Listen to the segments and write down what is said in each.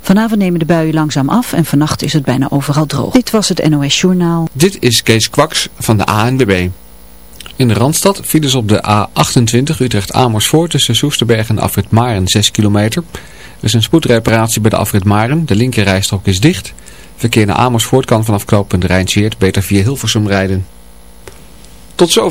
Vanavond nemen de buien langzaam af en vannacht is het bijna overal droog. Dit was het NOS Journaal. Dit is Kees Kwaks van de ANWB. In de Randstad files op de A28 Utrecht-Amersfoort tussen Soesterberg en Afrit Maren 6 kilometer. Er is een spoedreparatie bij de Afrit Maren. De linkerrijstrook is dicht. Verkeer naar Amersfoort kan vanaf knooppunt Rijnsweert beter via Hilversum rijden. Tot zo.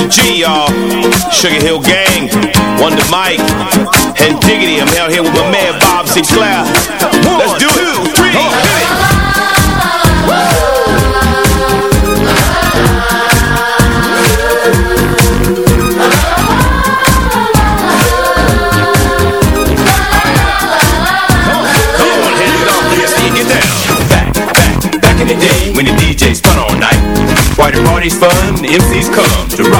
Master Gee, y'all. Sugarhill Gang, Wonder Mike, and Diggity. I'm out here with my man Bob Sinclar. Let's do it. Come on, hit it. Come on, hit it. Let's get down. Back, rainy day when the DJs fun all night. Why the party's fun, the MCs come to rock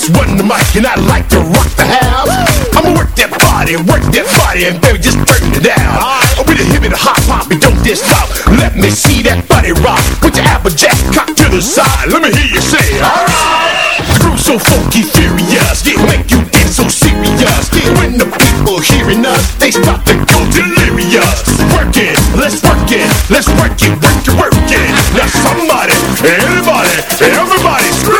It's one the mic, and I like to rock the house. I'ma work that body, work that body, and baby, just turn it down. Oh, with a hip and a hop hop, and don't dismount. Let me see that body rock. Put your applejack cock to the side. Let me hear you say, alright. The groove so funky, furious, it make you get so serious. When the people hearing us, they start to go delirious. Work it, let's work it, let's work it, work it, work it. Now somebody, anybody, everybody scream!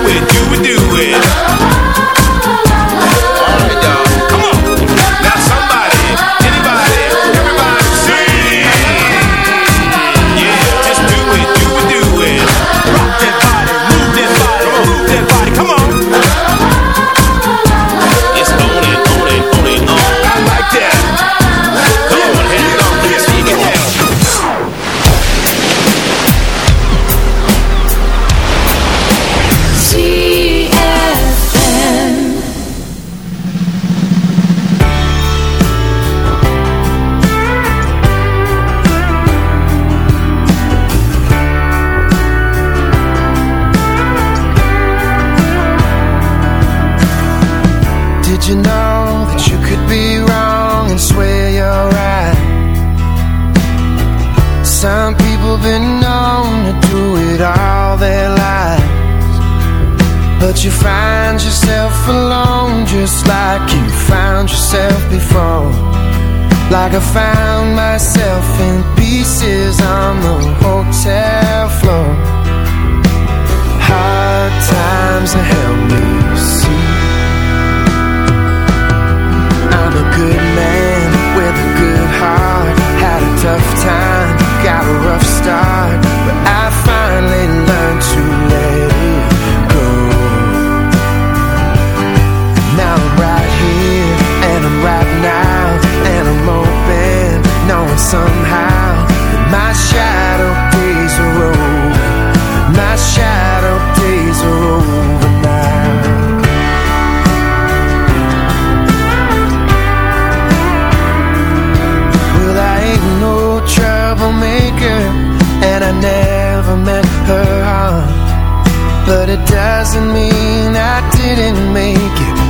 do it, do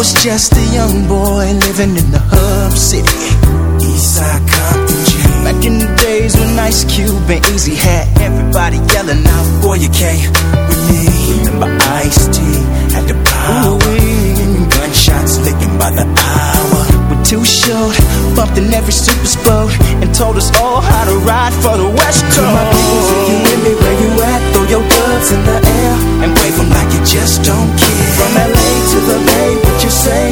was just a young boy living in the hub city. Eastside Compton G. Back in the days when Ice Cube and Eazy had everybody yelling out, Boy, you can't with me. Remember Ice T had the power. Gunshots licking by the hour. We're too short, bumped in every super sport, and told us all how to ride for the West Coast. To my peoples, if you with me, where you at? Your gloves in the air and wave 'em like you just don't care. From LA to the Bay, what you say?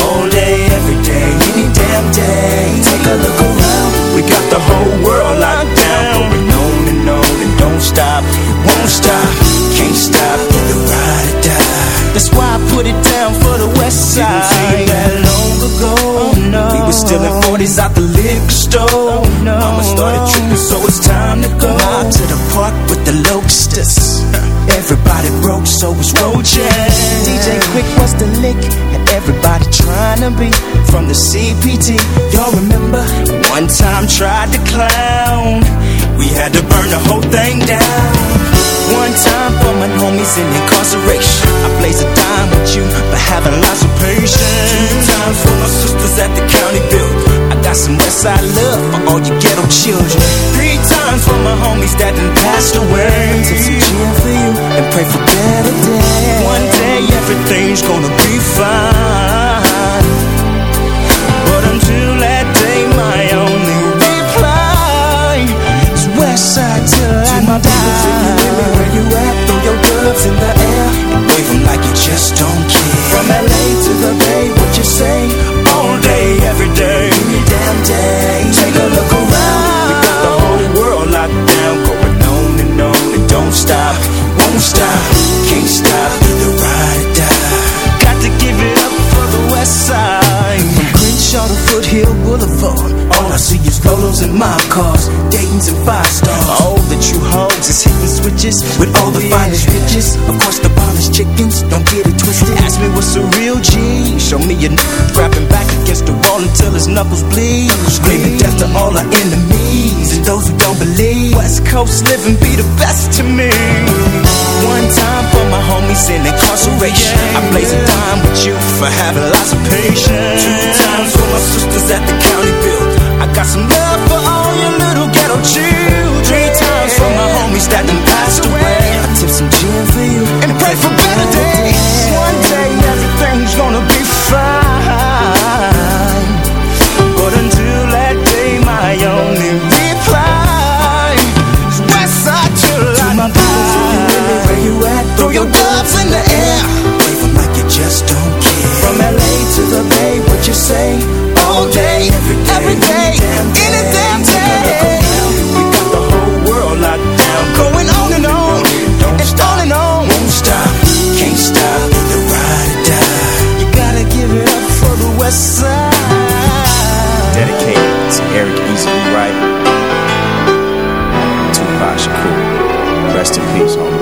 All day, every day, any damn day. Take a look around, We got the whole world locked down. Going on and on and don't stop. won't stop, can't stop, either ride or die. That's why I put it down for the West Side. Didn't seem that long ago. Oh, no. We were still in 40s out the liquor store. Oh, no. Mama started tripping, so it's time to go. To the park with the locusts. Everybody broke, so was roaches. DJ Quik was the lick, and everybody trying to be from the CPT. Y'all remember? One time tried to clown. We had to burn the whole thing down. One time for my homies in incarceration. I blaze a dime with you for having lots of patience. Two times for my sisters at the county building. Got some Westside love for all you ghetto children. Three times for my homies that done passed away. Take some cheer for you and pray for better days. One day everything's gonna be fine. But until that day, my only reply is Westside till to I my die. peoples, if you with me, where you at? Throw your gloves in the air and wave like you just don't care. From LA to the Bay, what you say? Won't stop, can't stop, either ride or die. Got to give it up for the West Side. From Crenshaw to Foothill Boulevard, all I see is Rolos and mob cars, Dayton's and five stars. All the true hoes is hitting switches with all the finest bitches. Of course, the finest chickens, don't get it twisted. Ask me what's a real G. Show me a grabbing back against the wall until his knuckles bleed. Screaming death to all our enemies and those who don't believe. West Coast living be the best to me. One time for my homies in incarceration. I blaze a dime with you for having lots of patience. Two times for my sisters at the county building. I got some love for all your little ghetto children. Three times for my homies that done passed away. I tip some gin for you and pray for better days. Side. Dedicated to Eric Eazy-E Wright, Tupac Shakur. Rest in peace, homies.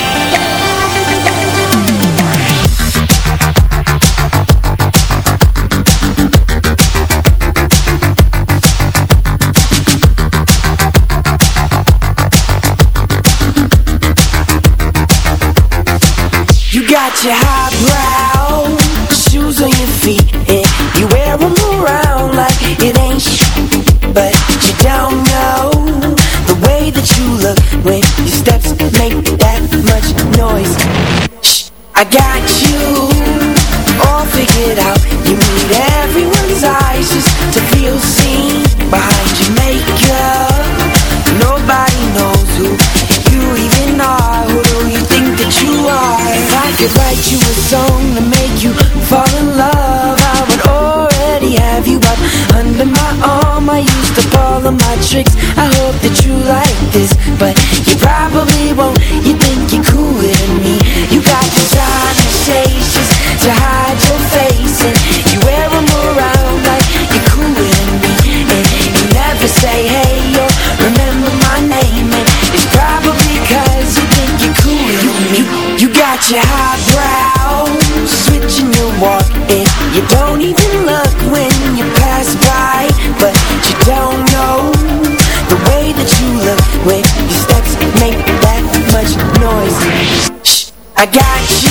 got you.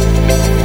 Secret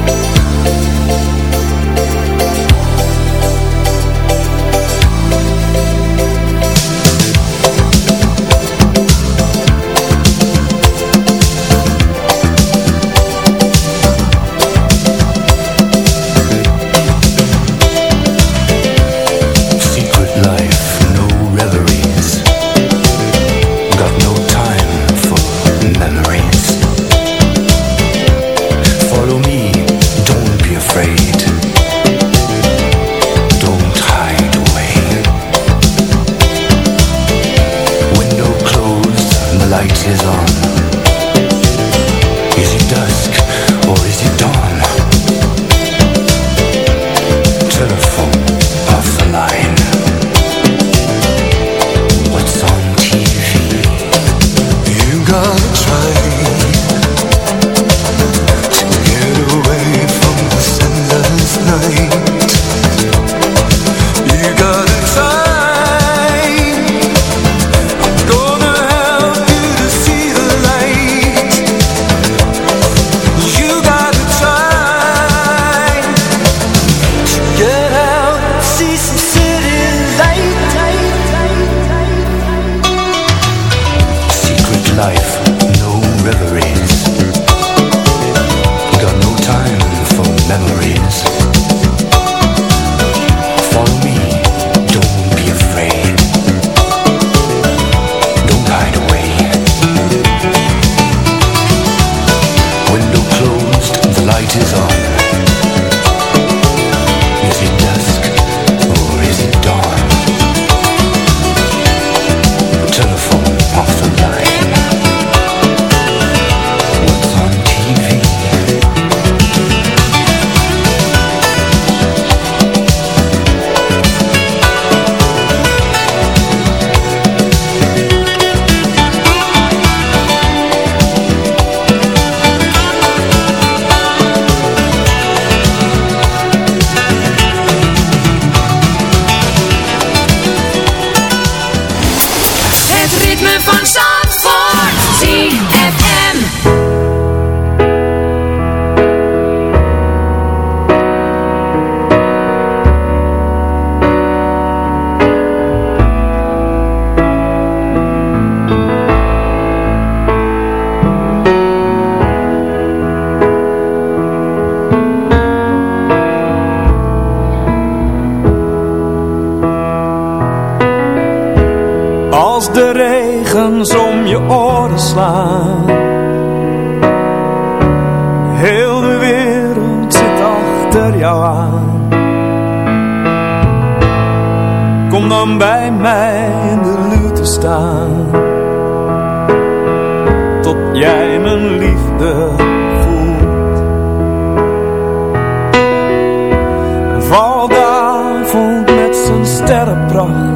hoy. Je oren slaan. Heel de wereld zit achter jou aan. Kom dan bij mij in de lute staan. Tot jij mijn liefde voelt. Val met zijn sterrenpracht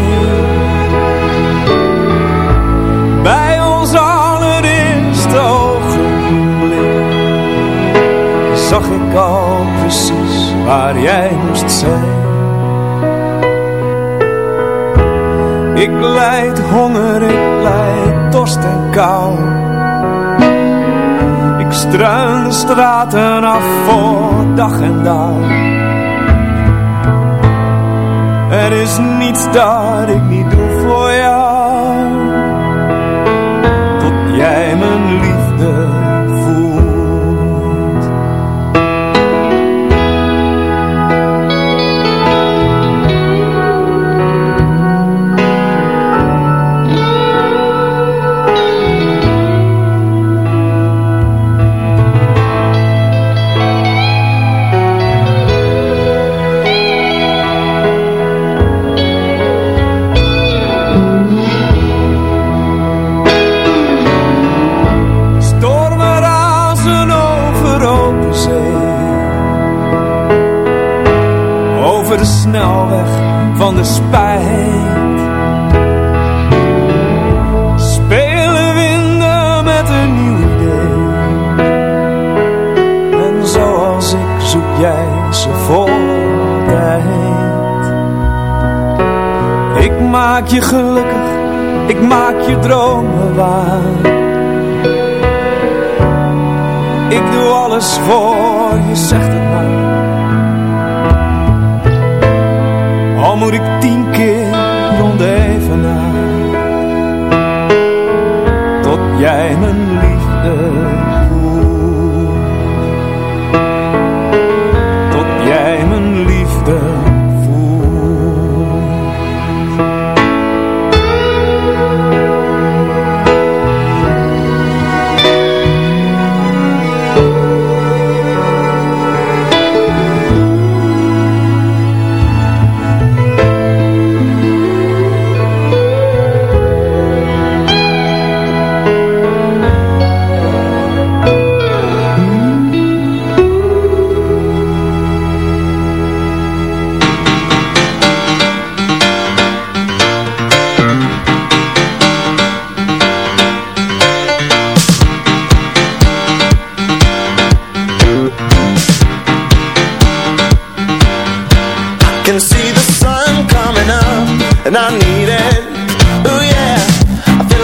Zag ik al precies waar jij moest zijn. Ik lijd honger, ik lijd dorst en kou. Ik struin straten af voor dag en dag. Er is niets dat ik niet doe voor jou. Tot jij liefde je gelukkig, ik maak je dromen waar. Ik doe alles voor je, zegt het.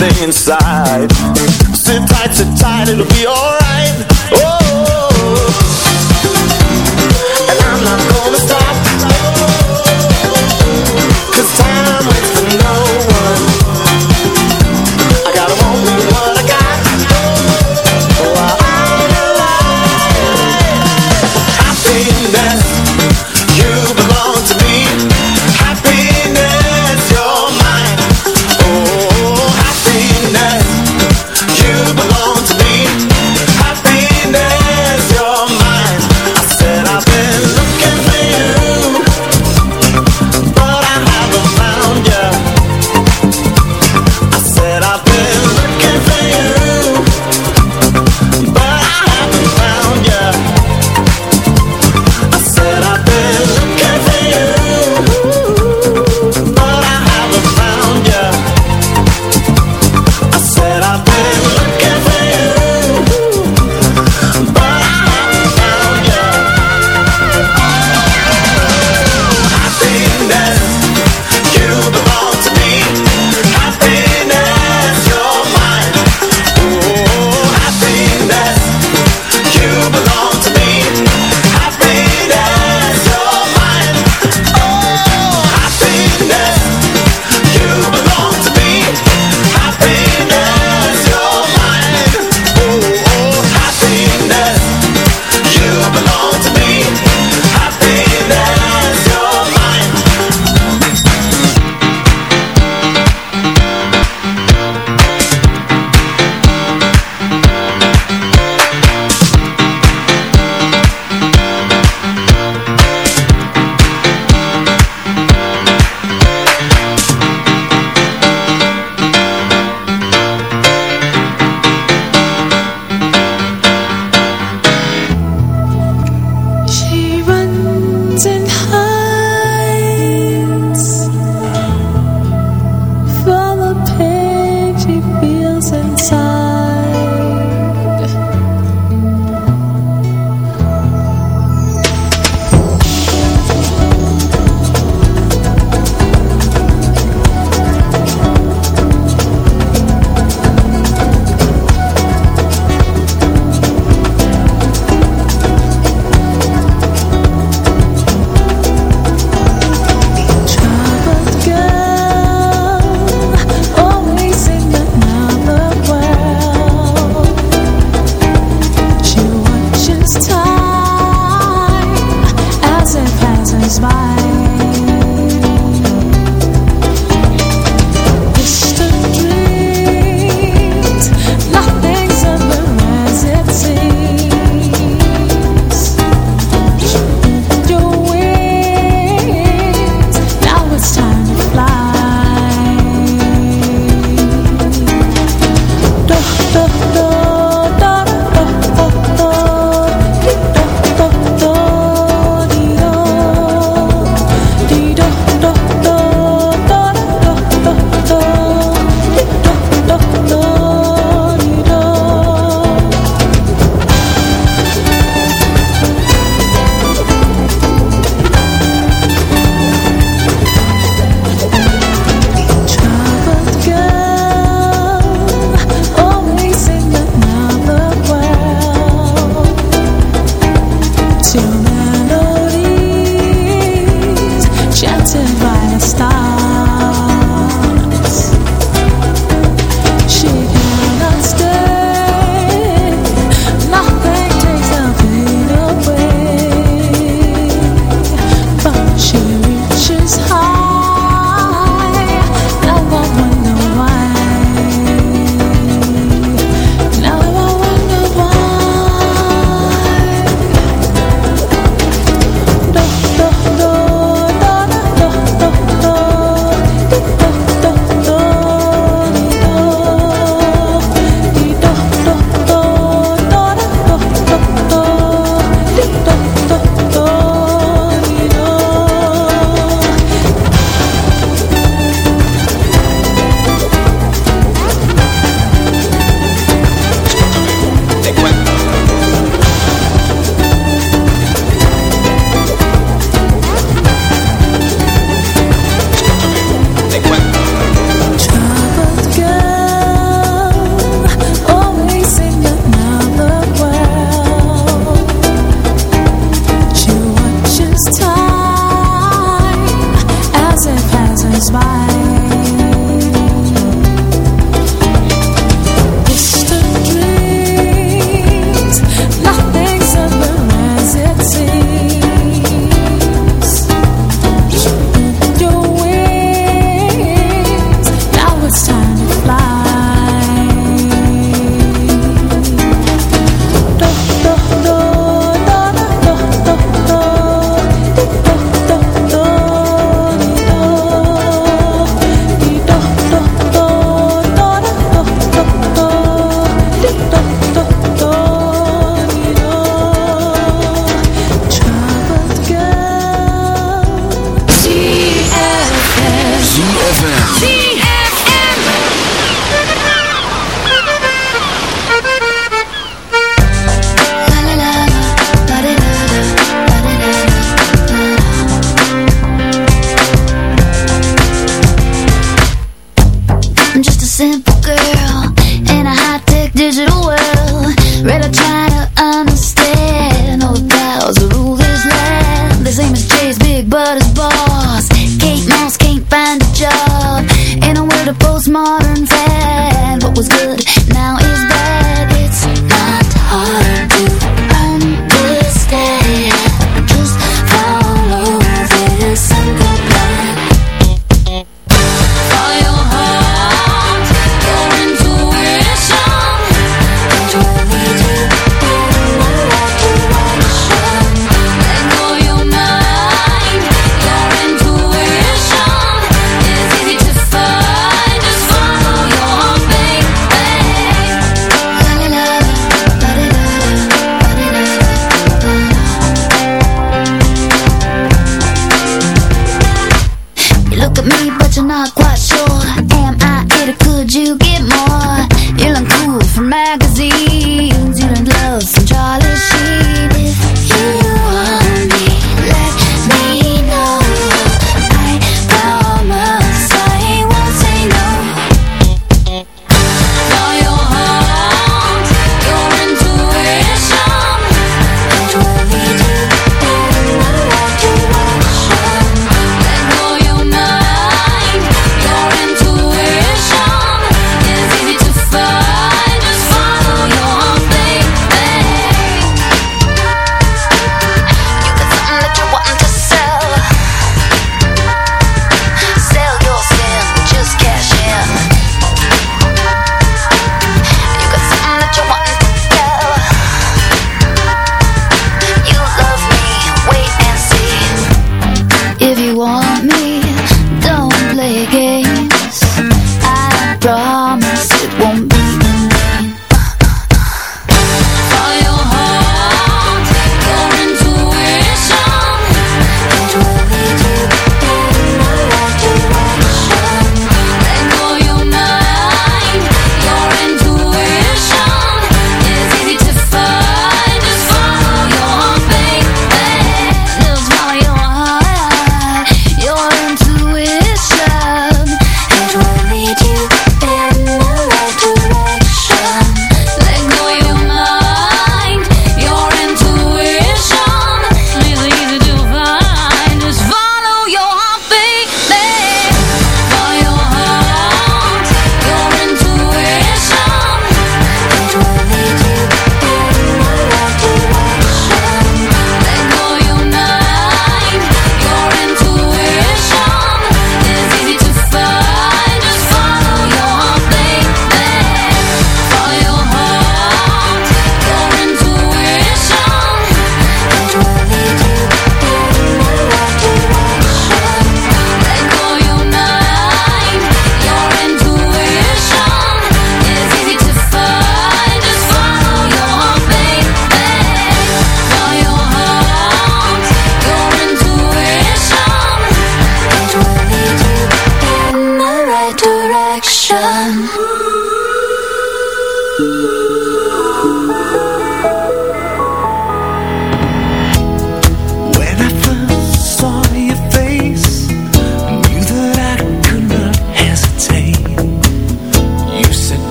Stay inside. Sit tight, sit tight, it'll be alright.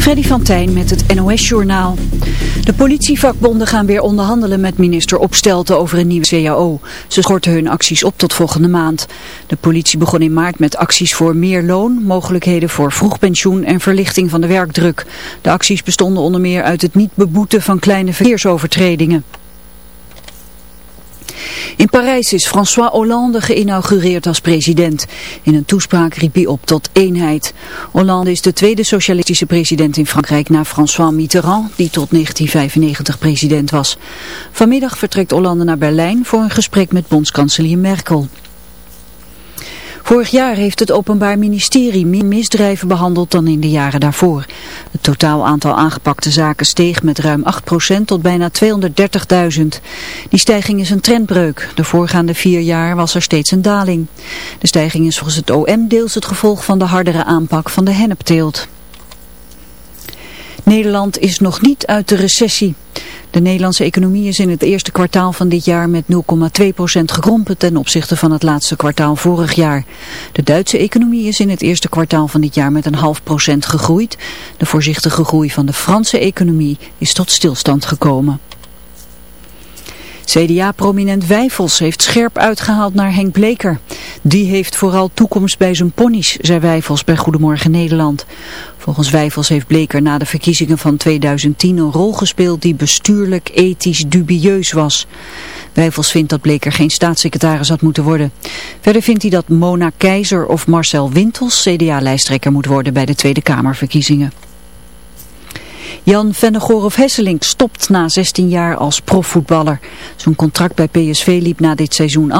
Freddy van Tijn met het NOS-journaal. De politievakbonden gaan weer onderhandelen met minister Opstelten over een nieuwe CAO. Ze schorten hun acties op tot volgende maand. De politie begon in maart met acties voor meer loon, mogelijkheden voor vroegpensioen en verlichting van de werkdruk. De acties bestonden onder meer uit het niet beboeten van kleine verkeersovertredingen. In Parijs is François Hollande geïnaugureerd als president. In een toespraak riep hij op tot eenheid. Hollande is de tweede socialistische president in Frankrijk na François Mitterrand, die tot 1995 president was. Vanmiddag vertrekt Hollande naar Berlijn voor een gesprek met bondskanselier Merkel. Vorig jaar heeft het Openbaar Ministerie meer misdrijven behandeld dan in de jaren daarvoor. Het totaal aantal aangepakte zaken steeg met ruim 8% tot bijna 230.000. Die stijging is een trendbreuk. De voorgaande vier jaar was er steeds een daling. De stijging is volgens het OM deels het gevolg van de hardere aanpak van de hennepteelt. Nederland is nog niet uit de recessie. De Nederlandse economie is in het eerste kwartaal van dit jaar met 0,2% gekrompen ten opzichte van het laatste kwartaal vorig jaar. De Duitse economie is in het eerste kwartaal van dit jaar met een half procent gegroeid. De voorzichtige groei van de Franse economie is tot stilstand gekomen. CDA-prominent Wijfels heeft scherp uitgehaald naar Henk Bleker. Die heeft vooral toekomst bij zijn ponies, zei Wijfels bij Goedemorgen Nederland. Volgens Wijfels heeft Bleker na de verkiezingen van 2010 een rol gespeeld die bestuurlijk ethisch dubieus was. Wijfels vindt dat Bleker geen staatssecretaris had moeten worden. Verder vindt hij dat Mona Keizer of Marcel Wintels CDA-lijsttrekker moet worden bij de Tweede Kamerverkiezingen. Jan Vennegoor Hesselink stopt na 16 jaar als profvoetballer. Zijn contract bij PSV liep na dit seizoen af.